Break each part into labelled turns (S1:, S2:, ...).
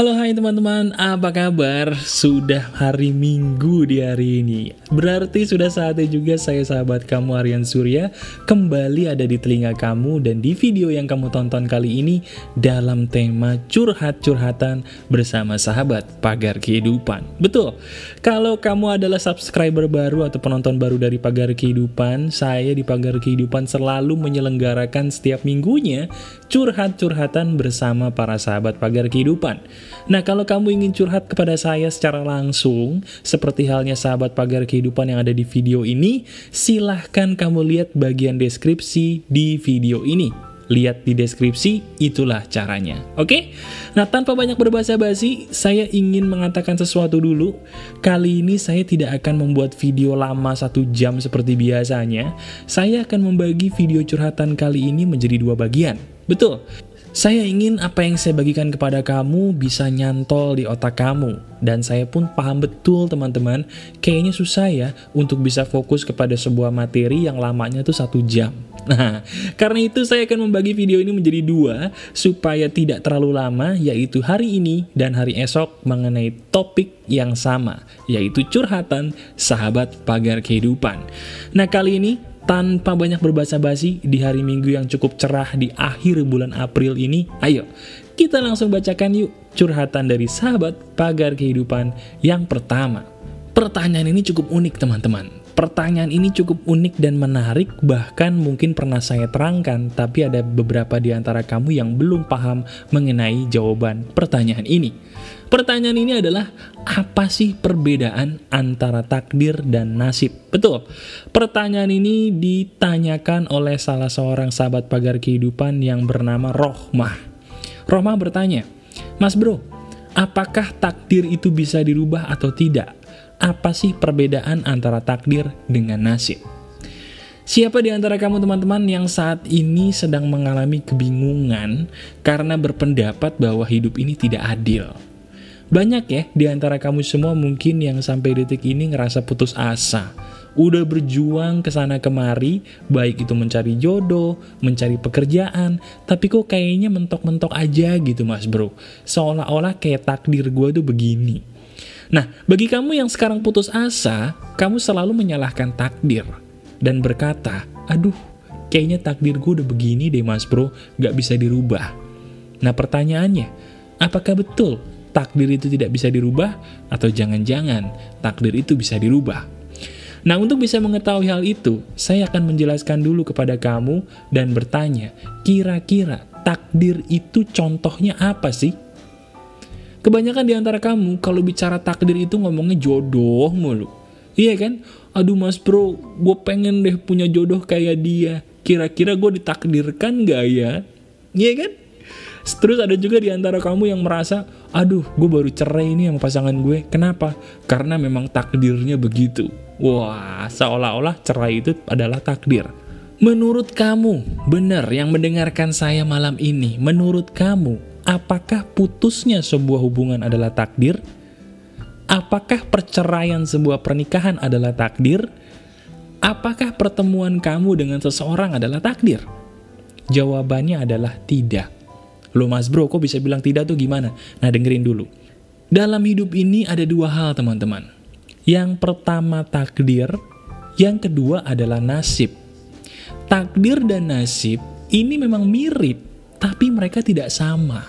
S1: Halo hai teman-teman, apa kabar? Sudah hari Minggu di hari ini. Berarti sudah saatnya juga saya sahabat kamu Aryan Surya Kembali ada di telinga kamu dan di video yang kamu tonton kali ini Dalam tema curhat-curhatan bersama sahabat Pagar Kehidupan. Betul, kalau kamu adalah subscriber baru atau penonton baru dari Pagar Kehidupan Saya di Pagar Kehidupan selalu menyelenggarakan setiap minggunya Curhat-curhatan bersama para sahabat Pagar Kehidupan Nah kalau kamu ingin curhat kepada saya secara langsung, seperti halnya sahabat pagar kehidupan yang ada di video ini, silahkan kamu lihat bagian deskripsi di video ini. Lihat di deskripsi, itulah caranya. Oke? Nah, tanpa banyak berbahasa basi, saya ingin mengatakan sesuatu dulu. Kali ini saya tidak akan membuat video lama satu jam seperti biasanya. Saya akan membagi video curhatan kali ini menjadi dua bagian. Betul, saya ingin apa yang saya bagikan kepada kamu bisa nyantol di otak kamu. Dan saya pun paham betul teman-teman, kayaknya susah ya untuk bisa fokus kepada sebuah materi yang lamanya tuh satu jam. Nah, karena itu saya akan membagi video ini menjadi dua, supaya tidak terlalu lama, yaitu hari ini dan hari esok mengenai topik yang sama, yaitu curhatan sahabat pagar kehidupan. Nah, kali ini tanpa banyak berbahasa basi di hari Minggu yang cukup cerah di akhir bulan April ini, ayo kita langsung bacakan yuk curhatan dari sahabat pagar kehidupan yang pertama. Pertanyaan ini cukup unik teman-teman. Pertanyaan ini cukup unik dan menarik, bahkan mungkin pernah saya terangkan, tapi ada beberapa di antara kamu yang belum paham mengenai jawaban pertanyaan ini. Pertanyaan ini adalah, apa sih perbedaan antara takdir dan nasib? Betul, pertanyaan ini ditanyakan oleh salah seorang sahabat pagar kehidupan yang bernama Rohmah. Rohmah bertanya, Mas bro, apakah takdir itu bisa dirubah atau tidak? Apa sih perbedaan antara takdir dengan nasib? Siapa di antara kamu teman-teman yang saat ini sedang mengalami kebingungan karena berpendapat bahwa hidup ini tidak adil? Banyak ya di antara kamu semua mungkin yang sampai detik ini ngerasa putus asa. Udah berjuang ke sana kemari, baik itu mencari jodoh, mencari pekerjaan, tapi kok kayaknya mentok-mentok aja gitu mas bro. Seolah-olah kayak takdir gue tuh begini. Nah, bagi kamu yang sekarang putus asa, kamu selalu menyalahkan takdir. Dan berkata, aduh, kayaknya takdir gue udah begini deh mas bro, gak bisa dirubah. Nah pertanyaannya, apakah betul takdir itu tidak bisa dirubah, atau jangan-jangan takdir itu bisa dirubah. Nah, untuk bisa mengetahui hal itu, saya akan menjelaskan dulu kepada kamu dan bertanya, kira-kira takdir itu contohnya apa sih? Kebanyakan di antara kamu, kalau bicara takdir itu ngomongnya jodoh mulu. Iya kan? Aduh mas bro, gue pengen deh punya jodoh kayak dia. Kira-kira gue ditakdirkan gak ya? Iya kan? Terus ada juga di antara kamu yang merasa, aduh gue baru cerai ini sama pasangan gue. Kenapa? Karena memang takdirnya begitu. Wah, seolah-olah cerai itu adalah takdir. Menurut kamu, benar yang mendengarkan saya malam ini, menurut kamu, apakah putusnya sebuah hubungan adalah takdir? Apakah perceraian sebuah pernikahan adalah takdir? Apakah pertemuan kamu dengan seseorang adalah takdir? Jawabannya adalah tidak. Loh mas bro, kok bisa bilang tidak tuh gimana? Nah dengerin dulu. Dalam hidup ini ada dua hal teman-teman. Yang pertama takdir, yang kedua adalah nasib. Takdir dan nasib ini memang mirip, tapi mereka tidak sama.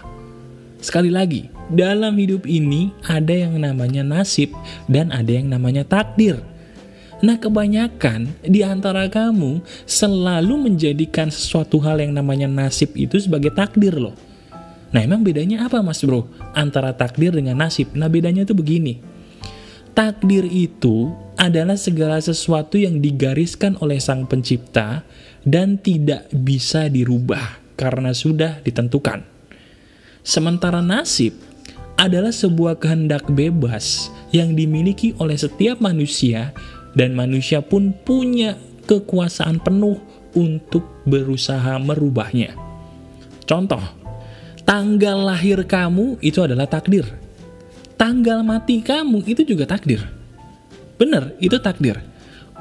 S1: Sekali lagi, dalam hidup ini ada yang namanya nasib dan ada yang namanya takdir. Nah kebanyakan di antara kamu selalu menjadikan sesuatu hal yang namanya nasib itu sebagai takdir loh. Nah emang bedanya apa mas bro? Antara takdir dengan nasib. Nah bedanya tuh begini. Takdir itu adalah segala sesuatu yang digariskan oleh sang pencipta dan tidak bisa dirubah karena sudah ditentukan. Sementara nasib adalah sebuah kehendak bebas yang dimiliki oleh setiap manusia dan manusia pun punya kekuasaan penuh untuk berusaha merubahnya. Contoh, Tanggal lahir kamu itu adalah takdir. Tanggal mati kamu itu juga takdir. Bener, itu takdir.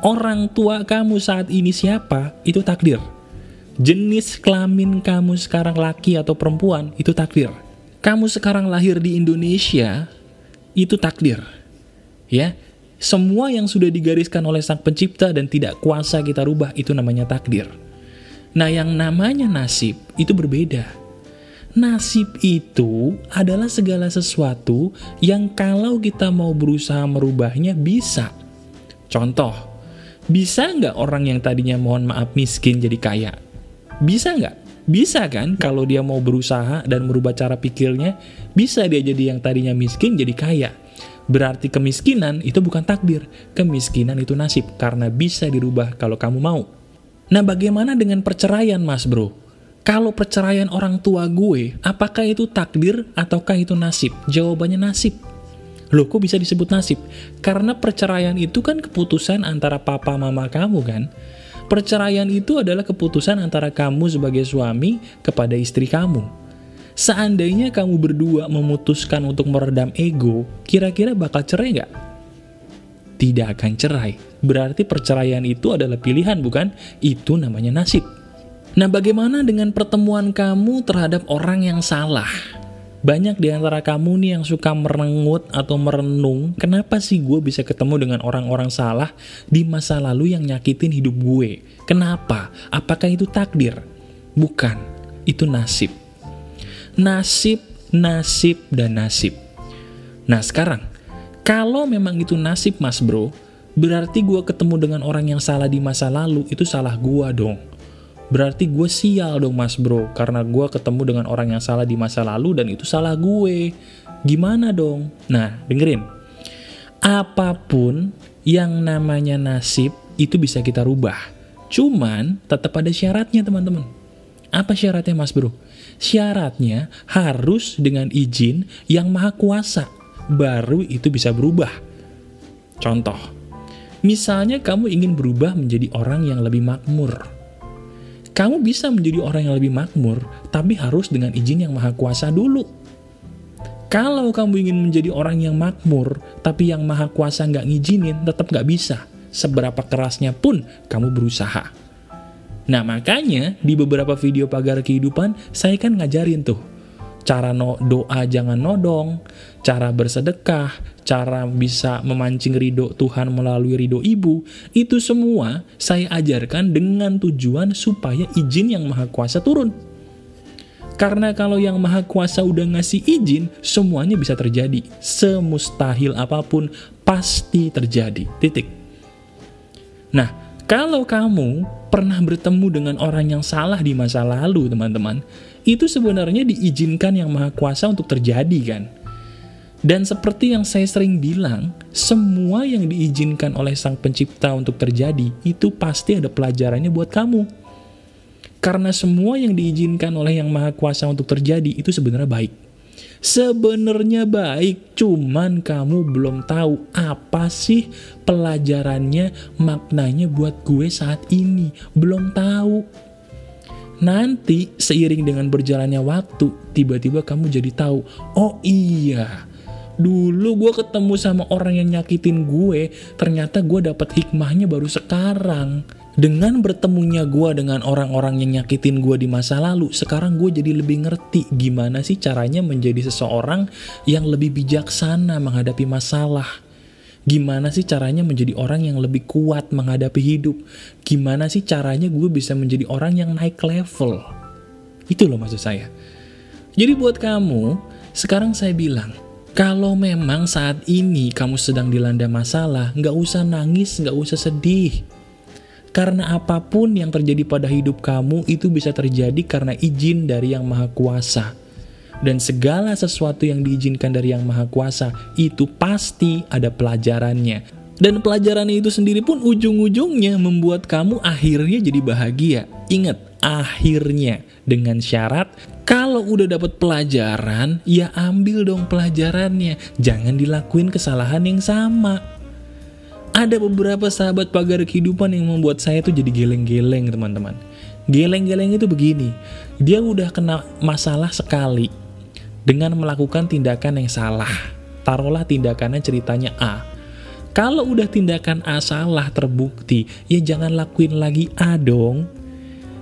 S1: Orang tua kamu saat ini siapa, itu takdir. Jenis kelamin kamu sekarang laki atau perempuan, itu takdir. kamu sekarang lahir di Indonesia, itu takdir. Ya, semua yang sudah digariskan oleh sang pencipta dan tidak kuasa kita rubah, itu namanya takdir. Nah, yang namanya nasib, itu berbeda. Nasib itu adalah segala sesuatu yang kalau kita mau berusaha merubahnya bisa. Contoh, bisa nggak orang yang tadinya mohon maaf miskin jadi kaya? Bisa nggak? Bisa kan kalau dia mau berusaha dan merubah cara pikirnya, bisa dia jadi yang tadinya miskin jadi kaya. Berarti kemiskinan itu bukan takdir, kemiskinan itu nasib karena bisa dirubah kalau kamu mau. Nah bagaimana dengan perceraian mas bro? Kalau perceraian orang tua gue, apakah itu takdir ataukah itu nasib? Jawabannya nasib. Loh kok bisa disebut nasib? Karena perceraian itu kan keputusan antara papa mama kamu kan? Perceraian itu adalah keputusan antara kamu sebagai suami kepada istri kamu. Seandainya kamu berdua memutuskan untuk meredam ego, kira-kira bakal cerai nggak? Tidak akan cerai. Berarti perceraian itu adalah pilihan, bukan? Itu namanya nasib. Nah, bagaimana dengan pertemuan kamu terhadap orang yang salah? Banyak di antara kamu nih yang suka merengut atau merenung, kenapa sih gue bisa ketemu dengan orang-orang salah di masa lalu yang nyakitin hidup gue? Kenapa? Apakah itu takdir? Bukan, itu nasib. Nasib, nasib, dan nasib. Nah sekarang, kalau memang itu nasib mas bro, berarti gue ketemu dengan orang yang salah di masa lalu, itu salah gue dong Berarti gue sial dong mas bro, karena gue ketemu dengan orang yang salah di masa lalu dan itu salah gue. Gimana dong? Nah, dengerin. Apa pun yang namanya nasib itu bisa kita rubah. Cuman tetap ada syaratnya teman-teman. Apa syaratnya mas bro? Syaratnya harus dengan izin yang maha kuasa. Baru itu bisa berubah. Contoh, misalnya kamu ingin berubah menjadi orang yang lebih makmur kamu bisa menjadi orang yang lebih makmur, tapi harus dengan izin yang maha kuasa dulu. Kalau kamu ingin menjadi orang yang makmur, tapi yang maha kuasa nggak ngizinin, tetap nggak bisa. Seberapa kerasnya pun kamu berusaha. Nah makanya di beberapa video pagar kehidupan, saya kan ngajarin tuh, cara no, doa jangan nodong, cara bersedekah, cara bisa memancing ridho Tuhan melalui ridho ibu, itu semua saya ajarkan dengan tujuan supaya izin yang maha kuasa turun. Karena kalau yang maha kuasa udah ngasih izin, semuanya bisa terjadi. Semustahil apa pun, pasti terjadi. Titik. Nah, kalau kamu pernah bertemu dengan orang yang salah di masa lalu, teman-teman, itu sebenarnya diizinkan yang maha kuasa untuk terjadi kan. Dan seperti yang saya sering bilang, semua yang diizinkan oleh sang pencipta untuk terjadi, itu pasti ada pelajarannya buat kamu. Karena semua yang diizinkan oleh yang maha kuasa untuk terjadi, itu sebenarnya baik. Sebenarnya baik, cuman kamu belum tahu apa sih pelajarannya, maknanya buat gue saat ini. Belum tahu. Nanti seiring dengan berjalannya waktu, tiba-tiba kamu jadi tahu, oh iya, dulu gue ketemu sama orang yang nyakitin gue, ternyata gue dapat hikmahnya baru sekarang. Dengan bertemunya gue dengan orang-orang yang nyakitin gue di masa lalu, sekarang gue jadi lebih ngerti gimana sih caranya menjadi seseorang yang lebih bijaksana menghadapi masalah Gimana sih caranya menjadi orang yang lebih kuat menghadapi hidup? Gimana sih caranya gue bisa menjadi orang yang naik level? Itu loh maksud saya. Jadi buat kamu, sekarang saya bilang, kalau memang saat ini kamu sedang dilanda masalah, nggak usah nangis, nggak usah sedih. Karena apa pun yang terjadi pada hidup kamu itu bisa terjadi karena izin dari Yang Maha Kuasa dan segala sesuatu yang diizinkan dari Yang Maha Kuasa itu pasti ada pelajarannya. Dan pelajaran itu sendiri pun ujung-ujungnya membuat kamu akhirnya jadi bahagia. Ingat, akhirnya dengan syarat kalau udah dapat pelajaran, ya ambil dong pelajarannya. Jangan dilakuin kesalahan yang sama. Ada beberapa sahabat pagar kehidupan yang membuat saya tuh jadi geleng-geleng teman-teman. Geleng-geleng itu begini, dia udah kena masalah sekali, dengan melakukan tindakan yang salah. Taruhlah tindakannya ceritanya A. Kalau udah tindakan A salah terbukti, ya jangan lakuin lagi A dong.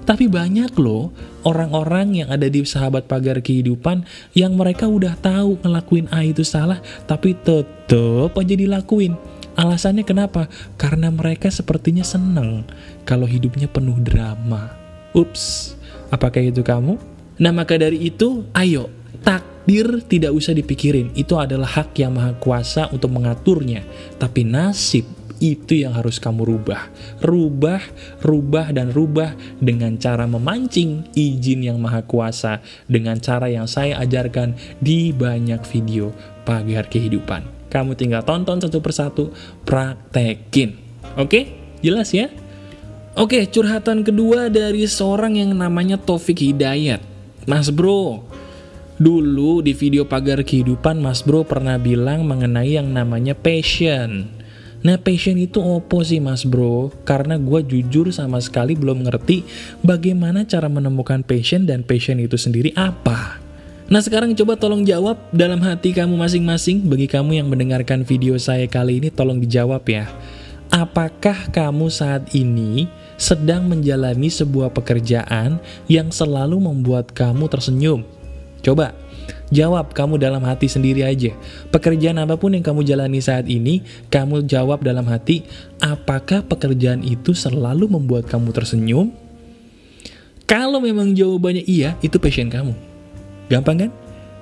S1: Tapi banyak loh orang-orang yang ada di sahabat pagar kehidupan yang mereka udah tahu ngelakuin A itu salah, tapi tetep aja dilakuin. Alasannya kenapa? Karena mereka sepertinya seneng kalau hidupnya penuh drama. Ups, apakah itu kamu? Nah maka dari itu, ayo, takdir tidak usah dipikirin. Itu adalah hak yang maha kuasa untuk mengaturnya. Tapi nasib itu yang harus kamu rubah. Rubah, rubah, dan rubah dengan cara memancing izin yang maha kuasa dengan cara yang saya ajarkan di banyak video pagar kehidupan. Kamu tinggal tonton satu persatu, praktekin. Oke? Jelas ya? Oke, curhatan kedua dari seorang yang namanya Taufik Hidayat. Mas bro, dulu di video pagar kehidupan Mas bro pernah bilang mengenai yang namanya passion. Nah passion itu opo sih mas bro? Karena gue jujur sama sekali belum ngerti bagaimana cara menemukan passion dan passion itu sendiri apa. Nah sekarang coba tolong jawab dalam hati kamu masing-masing Bagi kamu yang mendengarkan video saya kali ini tolong dijawab ya Apakah kamu saat ini sedang menjalani sebuah pekerjaan yang selalu membuat kamu tersenyum? Coba Jawab kamu dalam hati sendiri aja. Pekerjaan apa pun yang kamu jalani saat ini, kamu jawab dalam hati, apakah pekerjaan itu selalu membuat kamu tersenyum? Kalau memang jawabannya iya, itu passion kamu. Gampang kan?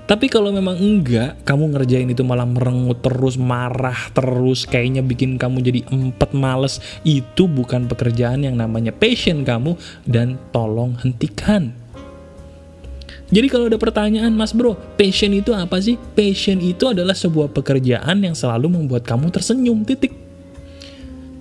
S1: Tapi kalau memang enggak, kamu ngerjain itu malah merengut terus, marah terus, kayaknya bikin kamu jadi empat males, itu bukan pekerjaan yang namanya passion kamu, dan tolong hentikan. Jadi kalau ada pertanyaan, Mas Bro, passion itu apa sih? Passion itu adalah sebuah pekerjaan yang selalu membuat kamu tersenyum, titik.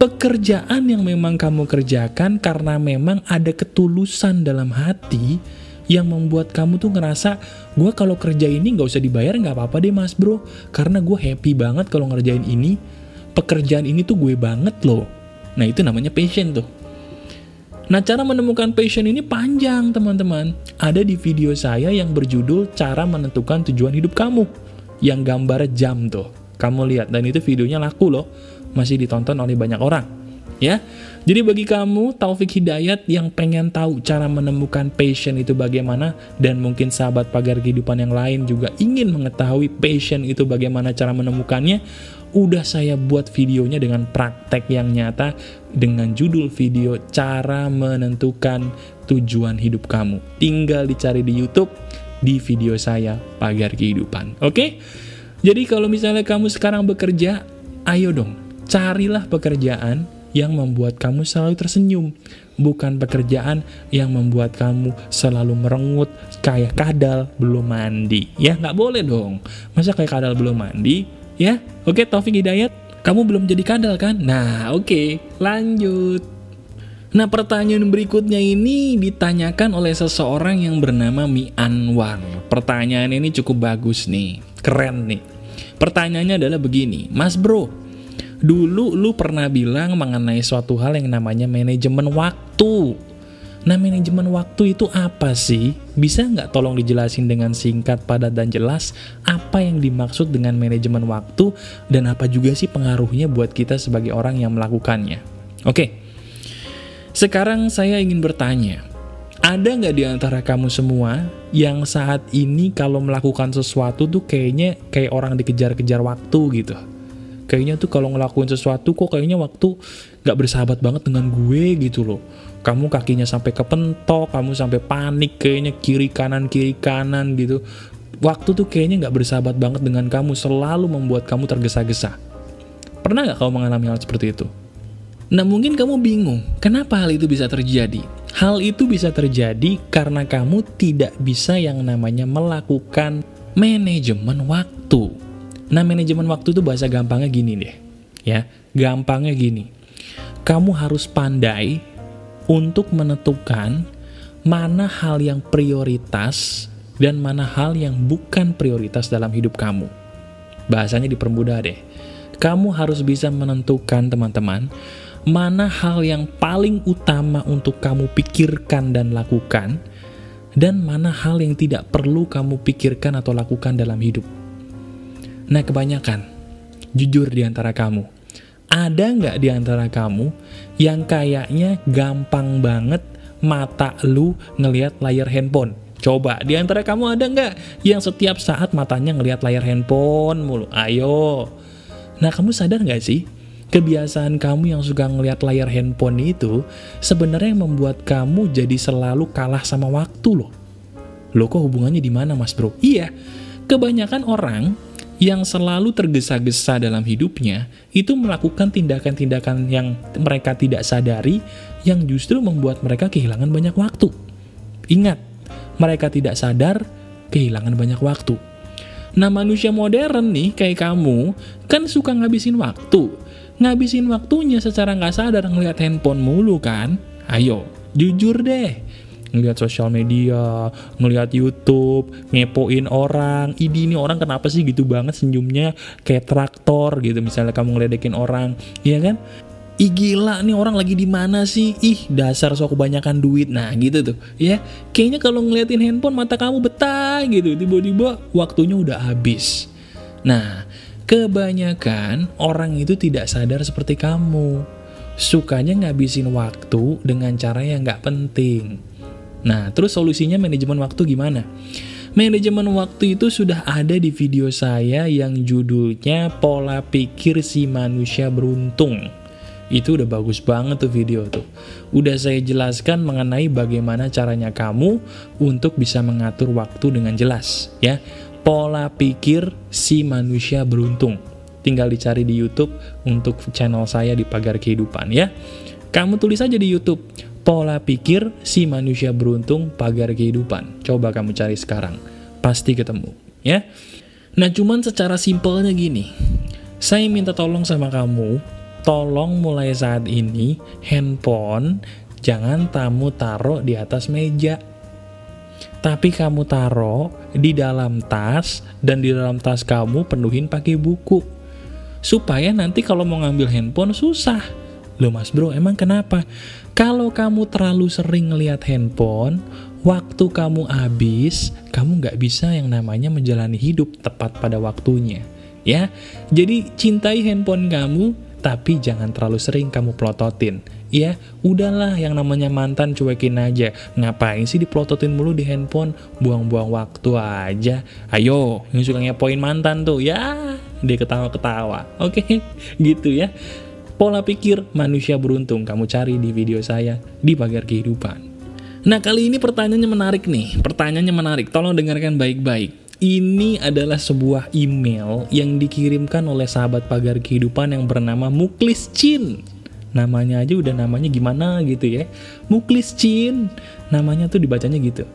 S1: Pekerjaan yang memang kamu kerjakan karena memang ada ketulusan dalam hati yang membuat kamu tuh ngerasa, gue kalau kerja ini gak usah dibayar gak apa-apa deh mas bro, karena gue happy banget kalau ngerjain ini, pekerjaan ini tuh gue banget loh. Nah itu namanya passion tuh. Nah, cara menemukan passion ini panjang, teman-teman. Ada di video saya yang berjudul Cara Menentukan Tujuan Hidup Kamu. Yang gambar jam tuh. Kamu lihat, dan itu videonya laku loh. Masih ditonton oleh banyak orang. Ya, jadi bagi kamu Taufik Hidayat yang pengen tahu cara menemukan passion itu bagaimana dan mungkin sahabat pagar kehidupan yang lain juga ingin mengetahui passion itu bagaimana cara menemukannya, udah saya buat videonya dengan praktek yang nyata dengan judul video cara menentukan tujuan hidup kamu. Tinggal dicari di YouTube di video saya Pagar Kehidupan. Oke? Jadi kalau misalnya kamu sekarang bekerja, ayo dong carilah pekerjaan yang membuat kamu selalu tersenyum bukan pekerjaan yang membuat kamu selalu merengut kayak kadal belum mandi ya nggak boleh dong masa kayak kadal belum mandi Ya, oke Taufik Hidayat, kamu belum jadi kadal kan? Nah, oke, lanjut. Nah, pertanyaan berikutnya ini ditanyakan oleh seseorang yang bernama Mi Anwar. Pertanyaan ini cukup bagus nih, keren nih. Pertanyaannya adalah begini, Mas Bro, dulu lu pernah bilang mengenai suatu hal yang namanya manajemen waktu. Nah, manajemen waktu itu apa sih? Bisa nggak tolong dijelasin dengan singkat, padat, dan jelas apa yang dimaksud dengan manajemen waktu dan apa juga sih pengaruhnya buat kita sebagai orang yang melakukannya? Oke, sekarang saya ingin bertanya, ada nggak di antara kamu semua yang saat ini kalau melakukan sesuatu tuh kayaknya kayak orang dikejar-kejar waktu gitu? Kayaknya tuh kalau ngelakuin sesuatu kok kayaknya waktu nggak bersahabat banget dengan gue gitu loh kamu kakinya sampai kepentok, kamu sampai panik kayaknya kiri kanan kiri kanan gitu. Waktu tuh kayaknya nggak bersahabat banget dengan kamu, selalu membuat kamu tergesa-gesa. Pernah nggak kamu mengalami hal seperti itu? Nah mungkin kamu bingung, kenapa hal itu bisa terjadi? Hal itu bisa terjadi karena kamu tidak bisa yang namanya melakukan manajemen waktu. Nah manajemen waktu itu bahasa gampangnya gini deh, ya, gampangnya gini. Kamu harus pandai untuk menentukan mana hal yang prioritas dan mana hal yang bukan prioritas dalam hidup kamu. Bahasanya dipermudah deh. Kamu harus bisa menentukan teman-teman mana hal yang paling utama untuk kamu pikirkan dan lakukan dan mana hal yang tidak perlu kamu pikirkan atau lakukan dalam hidup. Nah kebanyakan, jujur di antara kamu, ada nggak di antara kamu yang kayaknya gampang banget mata lu ngelihat layar handphone? Coba, di antara kamu ada nggak yang setiap saat matanya ngelihat layar handphone mulu? Ayo. Nah, kamu sadar nggak sih? Kebiasaan kamu yang suka ngelihat layar handphone itu sebenarnya membuat kamu jadi selalu kalah sama waktu loh. Loh kok hubungannya di mana mas bro? Iya, kebanyakan orang yang selalu tergesa-gesa dalam hidupnya itu melakukan tindakan-tindakan yang mereka tidak sadari yang justru membuat mereka kehilangan banyak waktu. Ingat, mereka tidak sadar kehilangan banyak waktu. Nah manusia modern nih kayak kamu kan suka ngabisin waktu. Ngabisin waktunya secara nggak sadar ngeliat handphone mulu kan? Ayo, jujur deh. Ngeliat sosial media, ngeliat Youtube, ngepoin orang. Idi ini orang kenapa sih gitu banget senyumnya kayak traktor gitu. Misalnya kamu ngeledekin orang, iya kan? Ih gila nih orang lagi di mana sih? Ih dasar sok kebanyakan duit. Nah gitu tuh ya. Kayaknya kalau ngeliatin handphone mata kamu betah gitu. Tiba-tiba waktunya udah habis. Nah kebanyakan orang itu tidak sadar seperti kamu. Sukanya ngabisin waktu dengan cara yang nggak penting. Nah terus solusinya manajemen waktu gimana? Manajemen waktu itu sudah ada di video saya yang judulnya Pola Pikir Si Manusia Beruntung. Itu udah bagus banget tuh video tuh. Udah saya jelaskan mengenai bagaimana caranya kamu untuk bisa mengatur waktu dengan jelas, ya. Pola pikir si manusia beruntung. Tinggal dicari di YouTube untuk channel saya di Pagar Kehidupan, ya. Kamu tulis aja di YouTube, Pola pikir si manusia beruntung Pagar Kehidupan. Coba kamu cari sekarang. Pasti ketemu, ya. Nah, cuman secara simpelnya gini. Saya minta tolong sama kamu tolong mulai saat ini handphone jangan kamu taruh di atas meja. Tapi kamu taruh di dalam tas dan di dalam tas kamu penuhin pakai buku. Supaya nanti kalau mau ngambil handphone susah. Loh mas bro, emang kenapa? Kalau kamu terlalu sering ngeliat handphone, waktu kamu habis, kamu nggak bisa yang namanya menjalani hidup tepat pada waktunya. Ya, jadi cintai handphone kamu, tapi jangan terlalu sering kamu plototin. Ya, udahlah yang namanya mantan cuekin aja. Ngapain sih diplototin mulu di handphone? Buang-buang waktu aja. Ayo, yang suka ngepoin mantan tuh, ya dia ketawa-ketawa. Oke, gitu ya. Pola pikir manusia beruntung kamu cari di video saya di pagar kehidupan. Nah kali ini pertanyaannya menarik nih, pertanyaannya menarik, tolong dengarkan baik-baik. Ini adalah sebuah email yang dikirimkan oleh sahabat pagar kehidupan yang bernama Muklis Chin. Namanya aja udah namanya gimana gitu ya. Muklis Chin, namanya tuh dibacanya gitu.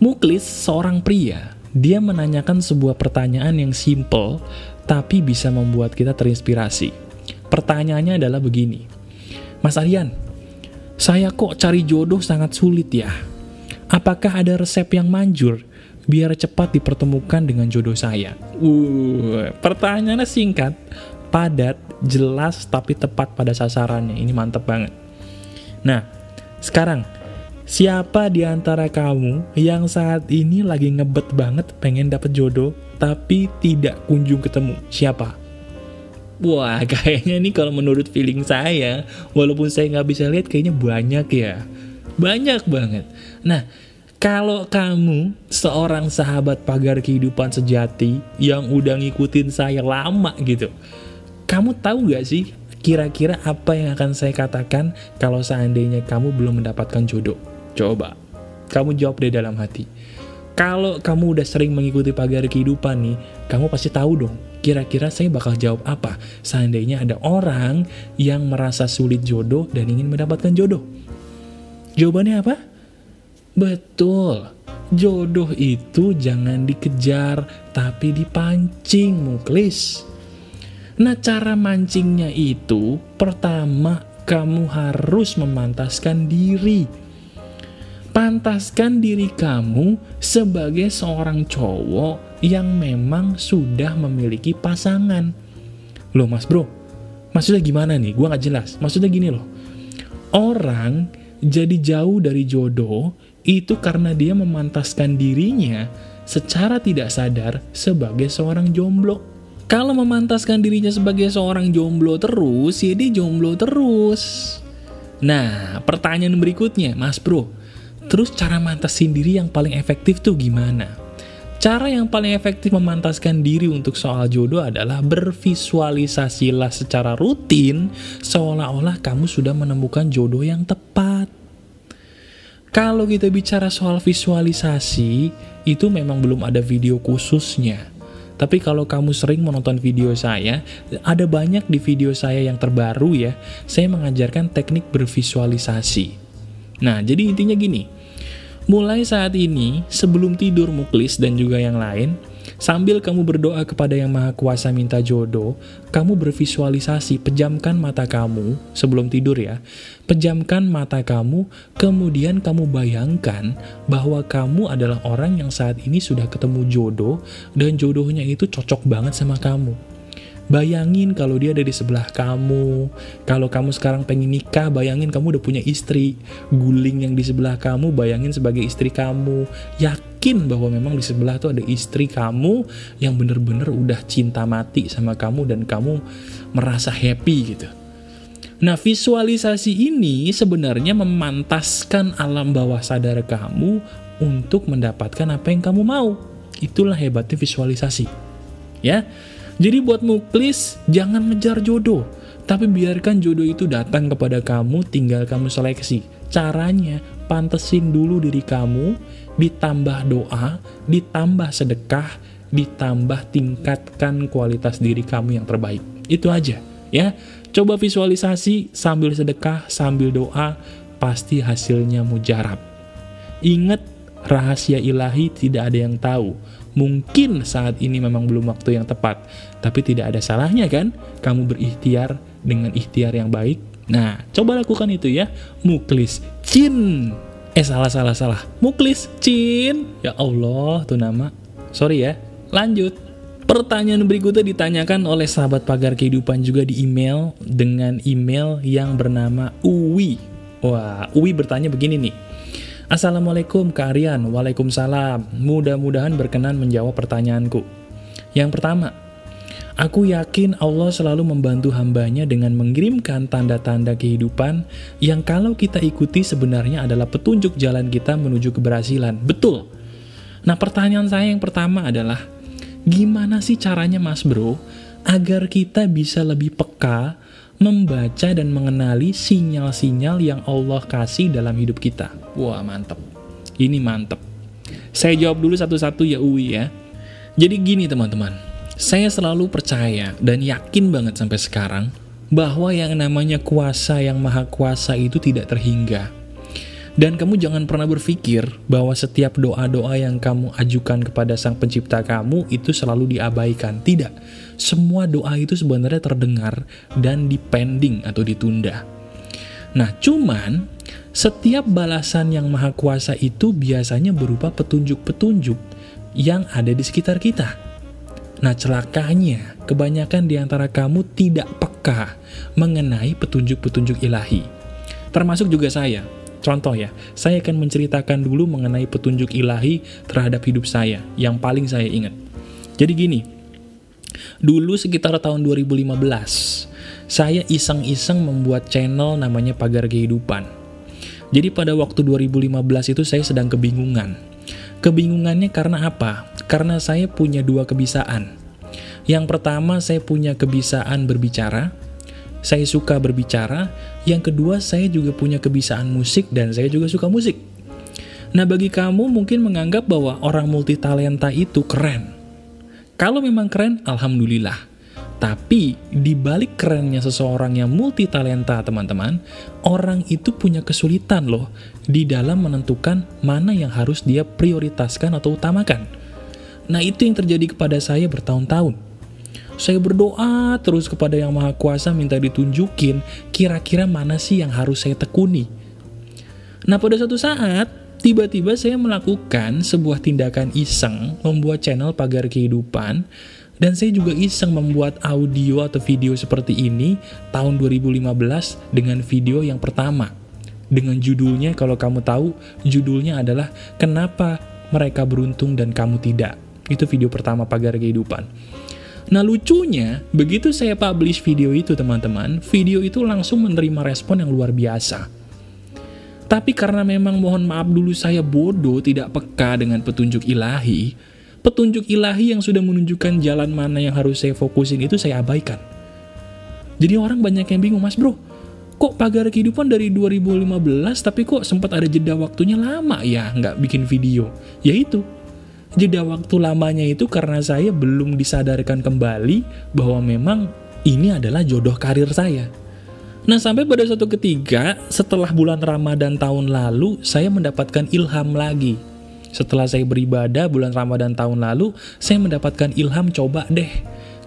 S1: Muklis seorang pria, dia menanyakan sebuah pertanyaan yang simple tapi bisa membuat kita terinspirasi. Pertanyaannya adalah begini. Mas Aryan, saya kok cari jodoh sangat sulit ya? Apakah ada resep yang manjur? biar cepat dipertemukan dengan jodoh saya? Uh, pertanyaannya singkat, padat, jelas, tapi tepat pada sasarannya. Ini mantep banget. Nah, sekarang, siapa di antara kamu yang saat ini lagi ngebet banget pengen dapet jodoh, tapi tidak kunjung ketemu? Siapa? Wah, kayaknya nih kalau menurut feeling saya, walaupun saya nggak bisa lihat, kayaknya banyak ya. Banyak banget. Nah, kalau kamu seorang sahabat pagar kehidupan sejati yang udah ngikutin saya lama gitu, kamu tahu gak sih kira-kira apa yang akan saya katakan kalau seandainya kamu belum mendapatkan jodoh? Coba, kamu jawab deh dalam hati. Kalau kamu udah sering mengikuti pagar kehidupan nih, kamu pasti tahu dong, kira-kira saya bakal jawab apa seandainya ada orang yang merasa sulit jodoh dan ingin mendapatkan jodoh. Jawabannya apa? Betul, jodoh itu jangan dikejar, tapi dipancing, muklis. Nah, cara mancingnya itu, pertama, kamu harus memantaskan diri. Pantaskan diri kamu sebagai seorang cowok yang memang sudah memiliki pasangan. Loh mas bro, maksudnya gimana nih? Gue gak jelas. Maksudnya gini loh, orang jadi jauh dari jodoh itu karena dia memantaskan dirinya secara tidak sadar sebagai seorang jomblo. Kalau memantaskan dirinya sebagai seorang jomblo terus, ya dia jomblo terus. Nah, pertanyaan berikutnya, Mas Bro, Terus cara mantasin diri yang paling efektif tuh gimana? Cara yang paling efektif memantaskan diri untuk soal jodoh adalah bervisualisasilah secara rutin seolah-olah kamu sudah menemukan jodoh yang tepat. Kalau kita bicara soal visualisasi, itu memang belum ada video khususnya. Tapi kalau kamu sering menonton video saya, ada banyak di video saya yang terbaru ya, saya mengajarkan teknik bervisualisasi. Nah, jadi intinya gini, Mulai saat ini, sebelum tidur muklis dan juga yang lain, sambil kamu berdoa kepada Yang Maha Kuasa minta jodoh, kamu bervisualisasi, pejamkan mata kamu sebelum tidur ya. Pejamkan mata kamu, kemudian kamu bayangkan bahwa kamu adalah orang yang saat ini sudah ketemu jodoh dan jodohnya itu cocok banget sama kamu. Bayangin kalau dia ada di sebelah kamu. Kalau kamu sekarang pengen nikah, bayangin kamu udah punya istri. Guling yang di sebelah kamu, bayangin sebagai istri kamu. Yakin bahwa memang di sebelah tuh ada istri kamu yang bener-bener udah cinta mati sama kamu dan kamu merasa happy gitu. Nah, visualisasi ini sebenarnya memantaskan alam bawah sadar kamu untuk mendapatkan apa yang kamu mau. Itulah hebatnya visualisasi. Ya. Jadi buat muklis, jangan ngejar jodoh. Tapi biarkan jodoh itu datang kepada kamu, tinggal kamu seleksi. Caranya, pantesin dulu diri kamu, ditambah doa, ditambah sedekah, ditambah tingkatkan kualitas diri kamu yang terbaik. Itu aja, ya. Coba visualisasi sambil sedekah, sambil doa, pasti hasilnya mujarab. Ingat, rahasia ilahi tidak ada yang tahu. Mungkin saat ini memang belum waktu yang tepat, tapi tidak ada salahnya kan kamu berikhtiar dengan ikhtiar yang baik. Nah, coba lakukan itu ya. Muklis Cin. Eh, salah, salah, salah. Muklis Cin. Ya Allah, tuh nama. Sorry ya. Lanjut. Pertanyaan berikutnya ditanyakan oleh sahabat pagar kehidupan juga di email dengan email yang bernama Uwi. Wah, Uwi bertanya begini nih. Assalamualaikum Kak Aryan, Waalaikumsalam. Mudah-mudahan berkenan menjawab pertanyaanku. Yang pertama, aku yakin Allah selalu membantu hambanya dengan mengirimkan tanda-tanda kehidupan yang kalau kita ikuti sebenarnya adalah petunjuk jalan kita menuju keberhasilan. Betul. Nah pertanyaan saya yang pertama adalah, gimana sih caranya mas bro agar kita bisa lebih peka membaca dan mengenali sinyal-sinyal yang Allah kasih dalam hidup kita. Wah, mantep. Ini mantep. Saya jawab dulu satu-satu ya Uwi ya. Jadi gini teman-teman, saya selalu percaya dan yakin banget sampai sekarang bahwa yang namanya kuasa yang maha kuasa itu tidak terhingga. Dan kamu jangan pernah berpikir bahwa setiap doa-doa yang kamu ajukan kepada sang pencipta kamu itu selalu diabaikan. Tidak, semua doa itu sebenarnya terdengar dan dipending atau ditunda. Nah, cuman setiap balasan yang maha kuasa itu biasanya berupa petunjuk-petunjuk yang ada di sekitar kita. Nah, celakanya, kebanyakan di antara kamu tidak peka mengenai petunjuk-petunjuk ilahi. Termasuk juga saya. Contoh ya, saya akan menceritakan dulu mengenai petunjuk ilahi terhadap hidup saya, yang paling saya ingat. Jadi gini, dulu sekitar tahun 2015, saya iseng-iseng membuat channel namanya Pagar Kehidupan. Jadi pada waktu 2015 itu saya sedang kebingungan. Kebingungannya karena apa? Karena saya punya dua kebiasaan. Yang pertama, saya punya kebiasaan berbicara, saya suka berbicara. Yang kedua, saya juga punya kebiasaan musik dan saya juga suka musik. Nah, bagi kamu mungkin menganggap bahwa orang multitalenta itu keren. Kalau memang keren, alhamdulillah. Tapi di balik kerennya seseorang yang multitalenta, teman-teman, orang itu punya kesulitan loh di dalam menentukan mana yang harus dia prioritaskan atau utamakan. Nah, itu yang terjadi kepada saya bertahun-tahun. Saya berdoa terus kepada Yang Maha Kuasa minta ditunjukin kira-kira mana sih yang harus saya tekuni. Nah pada suatu saat, tiba-tiba saya melakukan sebuah tindakan iseng membuat channel pagar kehidupan dan saya juga iseng membuat audio atau video seperti ini tahun 2015 dengan video yang pertama. Dengan judulnya, kalau kamu tahu, judulnya adalah Kenapa Mereka Beruntung dan Kamu Tidak. Itu video pertama pagar kehidupan. Nah lucunya, begitu saya publish video itu teman-teman, video itu langsung menerima respon yang luar biasa. Tapi karena memang mohon maaf dulu saya bodoh, tidak peka dengan petunjuk ilahi, petunjuk ilahi yang sudah menunjukkan jalan mana yang harus saya fokusin itu saya abaikan. Jadi orang banyak yang bingung, mas bro, kok pagar kehidupan dari 2015 tapi kok sempat ada jeda waktunya lama ya nggak bikin video? Ya itu, jeda waktu lamanya itu karena saya belum disadarkan kembali bahwa memang ini adalah jodoh karir saya. Nah sampai pada suatu ketiga setelah bulan Ramadan tahun lalu saya mendapatkan ilham lagi. Setelah saya beribadah bulan Ramadan tahun lalu saya mendapatkan ilham coba deh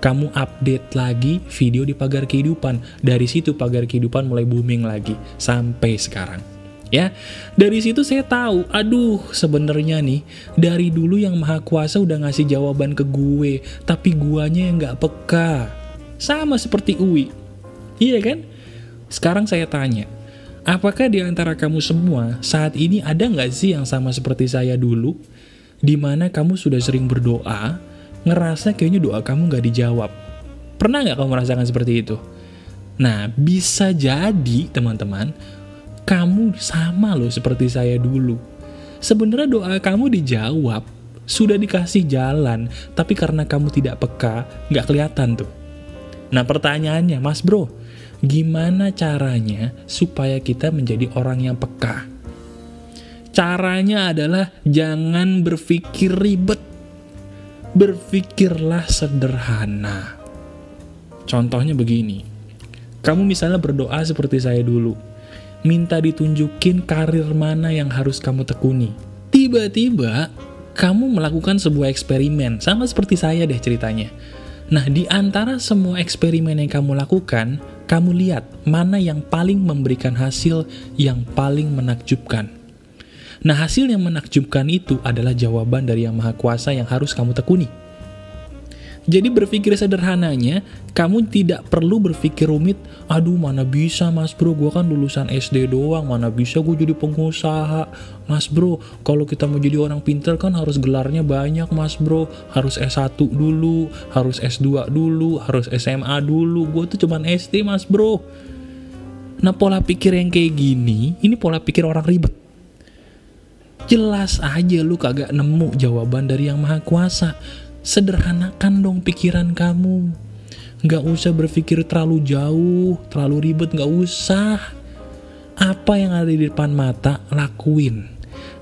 S1: kamu update lagi video di pagar kehidupan. Dari situ pagar kehidupan mulai booming lagi sampai sekarang. Ya, dari situ saya tahu, aduh sebenarnya nih dari dulu yang maha kuasa udah ngasih jawaban ke gue, tapi guanya yang nggak peka. Sama seperti Uwi, iya kan? Sekarang saya tanya, apakah di antara kamu semua saat ini ada nggak sih yang sama seperti saya dulu? Di mana kamu sudah sering berdoa, ngerasa kayaknya doa kamu nggak dijawab. Pernah nggak kamu merasakan seperti itu? Nah, bisa jadi teman-teman, kamu sama loh seperti saya dulu. Sebenarnya doa kamu dijawab, sudah dikasih jalan, tapi karena kamu tidak peka, nggak kelihatan tuh. Nah pertanyaannya, mas bro, Gimana caranya supaya kita menjadi orang yang peka? Caranya adalah jangan berpikir ribet. Berpikirlah sederhana. Contohnya begini. Kamu misalnya berdoa seperti saya dulu. Minta ditunjukin karir mana yang harus kamu tekuni. Tiba-tiba kamu melakukan sebuah eksperimen. Sama seperti saya deh ceritanya. Nah, di antara semua eksperimen yang kamu lakukan, kamu lihat mana yang paling memberikan hasil yang paling menakjubkan. Nah, hasil yang menakjubkan itu adalah jawaban dari Yang Maha Kuasa yang harus kamu tekuni. Jadi berpikir sederhananya, kamu tidak perlu berpikir rumit, aduh mana bisa mas bro, gue kan lulusan SD doang, mana bisa gue jadi pengusaha. Mas bro, kalau kita mau jadi orang pinter kan harus gelarnya banyak mas bro, harus S1 dulu, harus S2 dulu, harus SMA dulu, gue tuh cuman SD mas bro. Nah pola pikir yang kayak gini, ini pola pikir orang ribet. Jelas aja lu kagak nemu jawaban dari yang maha kuasa Sederhanakan dong pikiran kamu. Gak usah berpikir terlalu jauh, terlalu ribet, gak usah. Apa yang ada di depan mata, lakuin.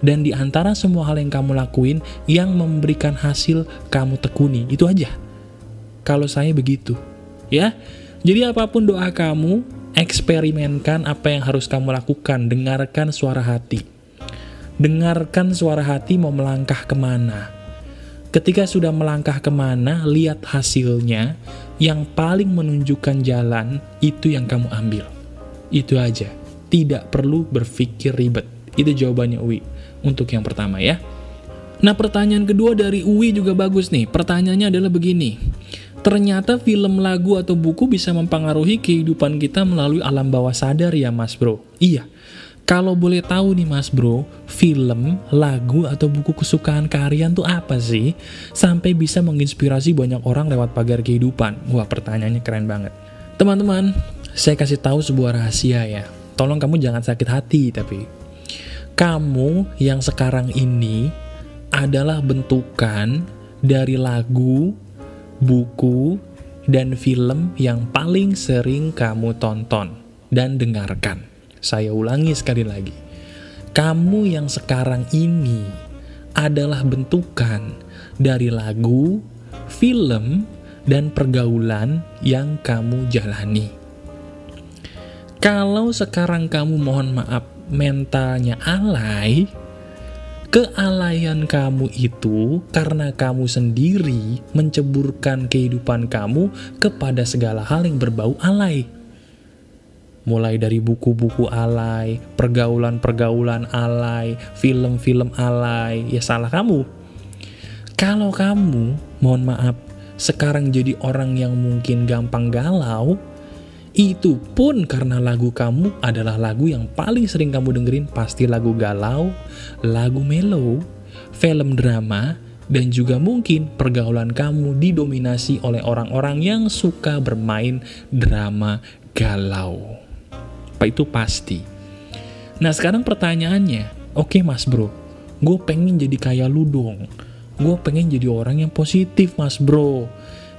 S1: Dan di antara semua hal yang kamu lakuin, yang memberikan hasil kamu tekuni. Itu aja. Kalau saya begitu. Ya, jadi apa pun doa kamu, eksperimenkan apa yang harus kamu lakukan. Dengarkan suara hati. Dengarkan suara hati mau melangkah ke mana Ketika sudah melangkah ke mana, lihat hasilnya, yang paling menunjukkan jalan, itu yang kamu ambil. Itu aja. Tidak perlu berpikir ribet. Itu jawabannya Uwi. Untuk yang pertama ya. Nah pertanyaan kedua dari Uwi juga bagus nih. Pertanyaannya adalah begini. Ternyata film, lagu, atau buku bisa mempengaruhi kehidupan kita melalui alam bawah sadar ya mas bro? Iya. Kalau boleh tahu nih mas bro, film, lagu, atau buku kesukaan kalian tuh apa sih? Sampai bisa menginspirasi banyak orang lewat pagar kehidupan. Wah pertanyaannya keren banget. Teman-teman, saya kasih tahu sebuah rahasia ya. Tolong kamu jangan sakit hati tapi. Kamu yang sekarang ini adalah bentukan dari lagu, buku, dan film yang paling sering kamu tonton dan dengarkan. Saya ulangi sekali lagi. Kamu yang sekarang ini adalah bentukan dari lagu, film, dan pergaulan yang kamu jalani. Kalau sekarang kamu mohon maaf mentalnya alay, kealayan kamu itu karena kamu sendiri menceburkan kehidupan kamu kepada segala hal yang berbau alay mulai dari buku-buku alay, pergaulan-pergaulan alay, film-film alay, ya salah kamu. Kalau kamu, mohon maaf, sekarang jadi orang yang mungkin gampang galau, itu pun karena lagu kamu adalah lagu yang paling sering kamu dengerin pasti lagu galau, lagu mellow, film drama, dan juga mungkin pergaulan kamu didominasi oleh orang-orang yang suka bermain drama galau itu pasti. Nah sekarang pertanyaannya, oke okay, mas bro, gue pengen jadi kayak lu dong. Gue pengen jadi orang yang positif mas bro.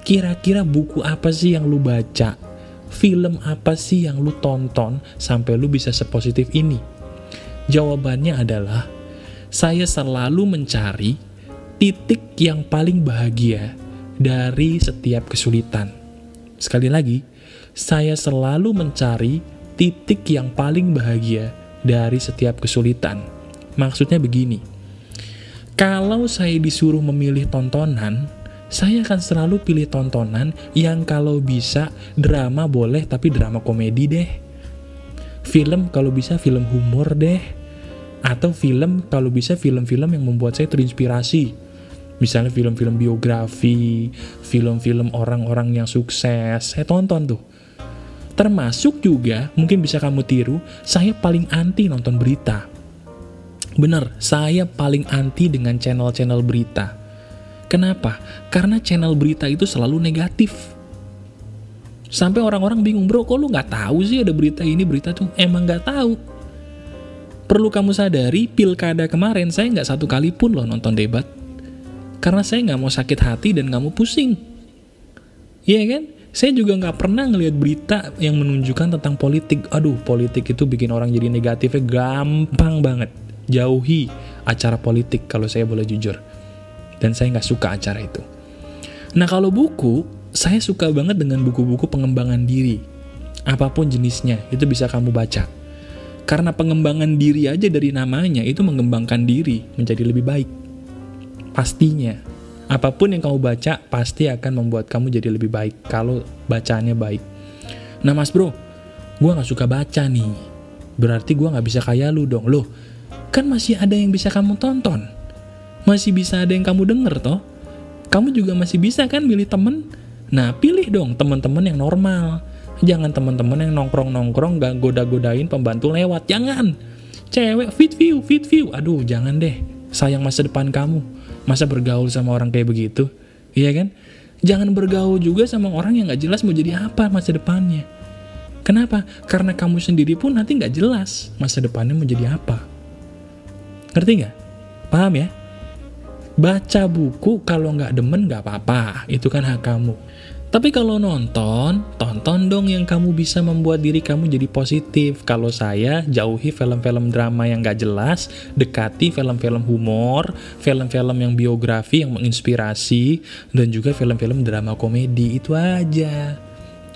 S1: Kira-kira buku apa sih yang lu baca? Film apa sih yang lu tonton sampai lu bisa sepositif ini? Jawabannya adalah, saya selalu mencari titik yang paling bahagia dari setiap kesulitan. Sekali lagi, saya selalu mencari titik yang paling bahagia dari setiap kesulitan. Maksudnya begini, kalau saya disuruh memilih tontonan, saya akan selalu pilih tontonan yang kalau bisa drama boleh tapi drama komedi deh. Film kalau bisa film humor deh. Atau film kalau bisa film-film yang membuat saya terinspirasi. Misalnya film-film biografi, film-film orang-orang yang sukses, saya tonton tuh. Termasuk juga, mungkin bisa kamu tiru, saya paling anti nonton berita. Bener, saya paling anti dengan channel-channel berita. Kenapa? Karena channel berita itu selalu negatif. Sampai orang-orang bingung, bro, kok lu nggak tahu sih ada berita ini, berita tuh? Emang nggak tahu. Perlu kamu sadari, pilkada kemarin saya nggak satu kali pun loh nonton debat. Karena saya nggak mau sakit hati dan nggak mau pusing. Iya kan? Saya juga nggak pernah ngelihat berita yang menunjukkan tentang politik. Aduh, politik itu bikin orang jadi negatifnya gampang banget jauhi acara politik kalau saya boleh jujur. Dan saya nggak suka acara itu. Nah kalau buku, saya suka banget dengan buku-buku pengembangan diri. Apa pun jenisnya, itu bisa kamu baca. Karena pengembangan diri aja dari namanya, itu mengembangkan diri menjadi lebih baik. Pastinya. Apa pun yang kamu baca, pasti akan membuat kamu jadi lebih baik kalau bacaannya baik. Nah mas bro, gue gak suka baca nih. Berarti gue gak bisa kayak lu dong. Loh, kan masih ada yang bisa kamu tonton. Masih bisa ada yang kamu denger toh. Kamu juga masih bisa kan milih temen. Nah, pilih dong teman-teman yang normal. Jangan teman-teman yang nongkrong-nongkrong gak goda-godain pembantu lewat. Jangan. Cewek fit view, fit view. Aduh, jangan deh. Sayang masa depan kamu. Masa bergaul sama orang kayak begitu? Iya kan? Jangan bergaul juga sama orang yang gak jelas mau jadi apa masa depannya. Kenapa? Karena kamu sendiri pun nanti gak jelas masa depannya mau jadi apa. Ngerti nggak? Paham ya? Baca buku kalau nggak demen nggak apa-apa, itu kan hak kamu. Tapi kalau nonton, tonton dong yang kamu bisa membuat diri kamu jadi positif. Kalau saya, jauhi film-film drama yang gak jelas, dekati film-film humor, film-film yang biografi, yang menginspirasi, dan juga film-film drama komedi, itu aja.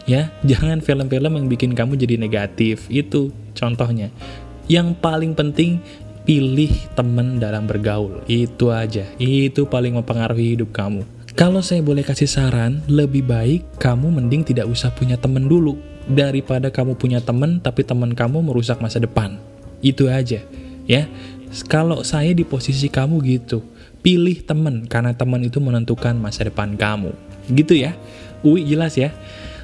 S1: Ya, jangan film-film yang bikin kamu jadi negatif, itu contohnya. Yang paling penting, pilih temen dalam bergaul. Itu aja, itu paling mempengaruhi hidup kamu. Kalau saya boleh kasih saran, lebih baik kamu mending tidak usah punya temen dulu, daripada kamu punya temen tapi temen kamu merusak masa depan. Itu aja, ya. Kalau saya di posisi kamu gitu, pilih temen, karena temen itu menentukan masa depan kamu. Gitu ya, Uwi jelas ya.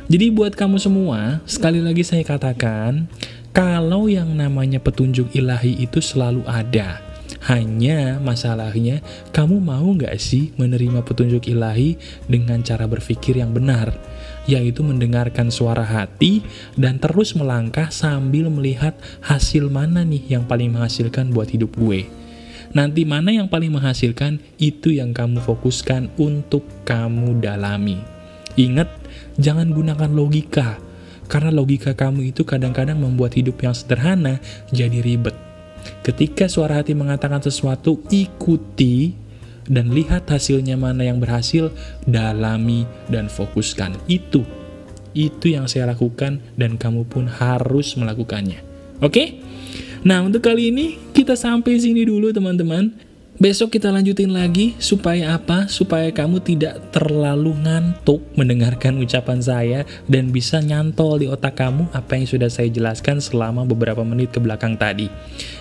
S1: Jadi buat kamu semua, sekali lagi saya katakan, kalau yang namanya petunjuk ilahi itu selalu ada, hanya masalahnya kamu mau nggak sih menerima petunjuk ilahi dengan cara berpikir yang benar, yaitu mendengarkan suara hati dan terus melangkah sambil melihat hasil mana nih yang paling menghasilkan buat hidup gue. Nanti mana yang paling menghasilkan, itu yang kamu fokuskan untuk kamu dalami. Ingat, jangan gunakan logika, karena logika kamu itu kadang-kadang membuat hidup yang sederhana jadi ribet. Ketika suara hati mengatakan sesuatu, ikuti dan lihat hasilnya mana yang berhasil, dalami dan fokuskan. Itu, itu yang saya lakukan dan kamu pun harus melakukannya. Oke? Nah, untuk kali ini kita sampai sini dulu teman-teman. Besok kita lanjutin lagi, supaya apa? Supaya kamu tidak terlalu ngantuk mendengarkan ucapan saya dan bisa nyantol di otak kamu apa yang sudah saya jelaskan selama beberapa menit ke belakang tadi.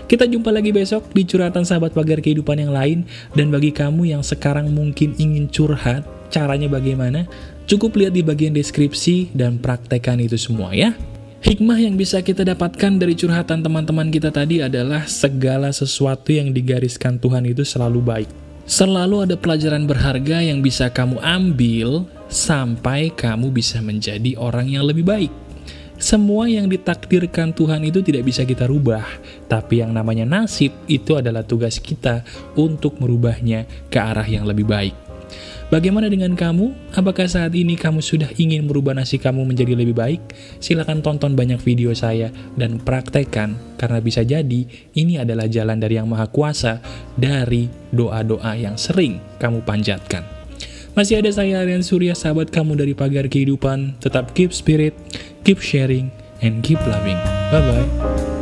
S1: Kita jumpa lagi besok di curhatan sahabat pagar kehidupan yang lain, dan bagi kamu yang sekarang mungkin ingin curhat, caranya bagaimana? Cukup lihat di bagian deskripsi dan praktekkan itu semua ya. Hikmah yang bisa kita dapatkan dari curhatan teman-teman kita tadi adalah segala sesuatu yang digariskan Tuhan itu selalu baik. Selalu ada pelajaran berharga yang bisa kamu ambil sampai kamu bisa menjadi orang yang lebih baik. semua yang ditakdirkan Tuhan itu tidak bisa kita rubah, tapi yang namanya nasib itu adalah tugas kita untuk merubahnya ke arah yang lebih baik. Bagaimana dengan kamu? Apakah saat ini kamu sudah ingin merubah nasib kamu menjadi lebih baik? Silahkan tonton banyak video saya dan praktekkan, karena bisa jadi ini adalah jalan dari Yang Maha Kuasa dari doa-doa yang sering kamu panjatkan. Masih ada saya Aryan Surya, sahabat kamu dari pagar kehidupan. Tetap keep spirit, keep sharing, and keep loving. Bye-bye.